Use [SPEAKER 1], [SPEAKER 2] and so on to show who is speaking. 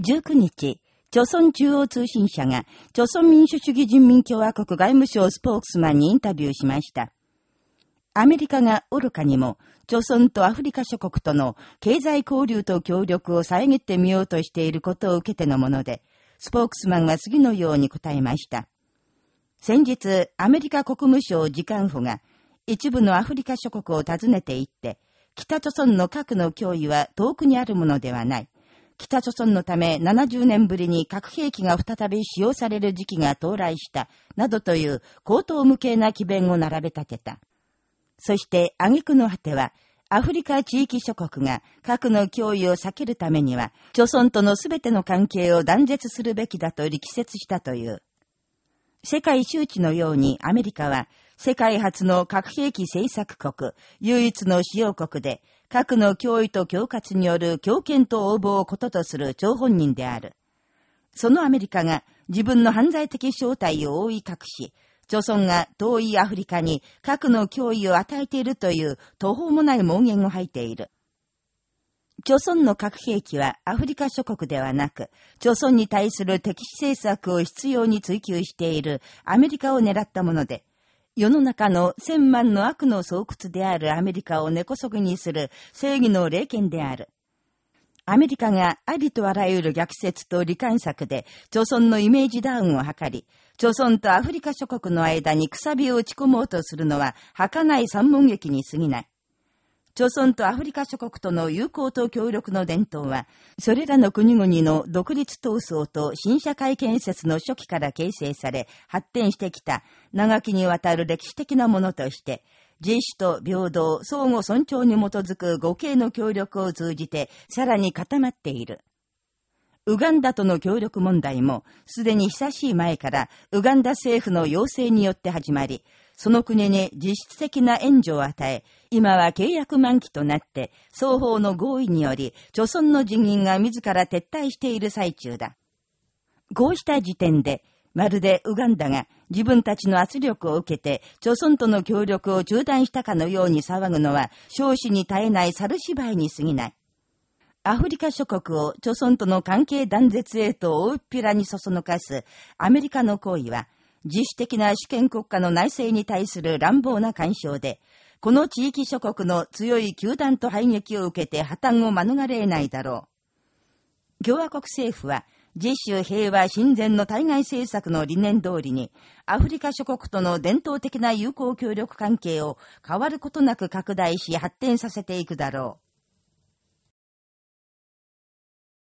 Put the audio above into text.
[SPEAKER 1] 19日、朝鮮中央通信社が、朝鮮民主主義人民共和国外務省スポークスマンにインタビューしました。アメリカが愚かにも、朝鮮とアフリカ諸国との経済交流と協力を遮ってみようとしていることを受けてのもので、スポークスマンは次のように答えました。先日、アメリカ国務省次官府が、一部のアフリカ諸国を訪ねて行って、北朝鮮の核の脅威は遠くにあるものではない。北朝鮮のため70年ぶりに核兵器が再び使用される時期が到来した、などという高等無形な奇弁を並べ立てた。そして、挙句の果ては、アフリカ地域諸国が核の脅威を避けるためには、朝鮮とのすべての関係を断絶するべきだと力説したという。世界周知のようにアメリカは、世界初の核兵器製作国、唯一の使用国で、核の脅威と恐喝による強権と応募をこととする張本人である。そのアメリカが自分の犯罪的正体を覆い隠し、朝鮮が遠いアフリカに核の脅威を与えているという途方もない妄言を吐いている。朝鮮の核兵器はアフリカ諸国ではなく、朝鮮に対する敵視政策を必要に追求しているアメリカを狙ったもので、世の中の千万の悪の巣窟であるアメリカを根こそぎにする正義の霊剣である。アメリカがありとあらゆる逆説と理解策で、朝鮮のイメージダウンを図り、朝鮮とアフリカ諸国の間にくさびを打ち込もうとするのは、儚い三文劇に過ぎない。朝鮮とアフリカ諸国との友好と協力の伝統は、それらの国々の独立闘争と新社会建設の初期から形成され、発展してきた長きにわたる歴史的なものとして、自主と平等、相互尊重に基づく互恵の協力を通じて、さらに固まっている。ウガンダとの協力問題も、すでに久しい前から、ウガンダ政府の要請によって始まり、その国に実質的な援助を与え、今は契約満期となって、双方の合意により、著村の人員が自ら撤退している最中だ。こうした時点で、まるでウガンダが自分たちの圧力を受けて、著村との協力を中断したかのように騒ぐのは、少子に絶えない猿芝居に過ぎない。アフリカ諸国を著村との関係断絶へと大っぴらにそそのかすアメリカの行為は、自主的な主権国家の内政に対する乱暴な干渉で、この地域諸国の強い球団と排撃を受けて破綻を免れ得ないだろう。共和国政府は、自主平和親善の対外政策の理念通りに、アフリカ諸国との伝統的な友好協力関係を変わることなく拡大し発展させていくだろう。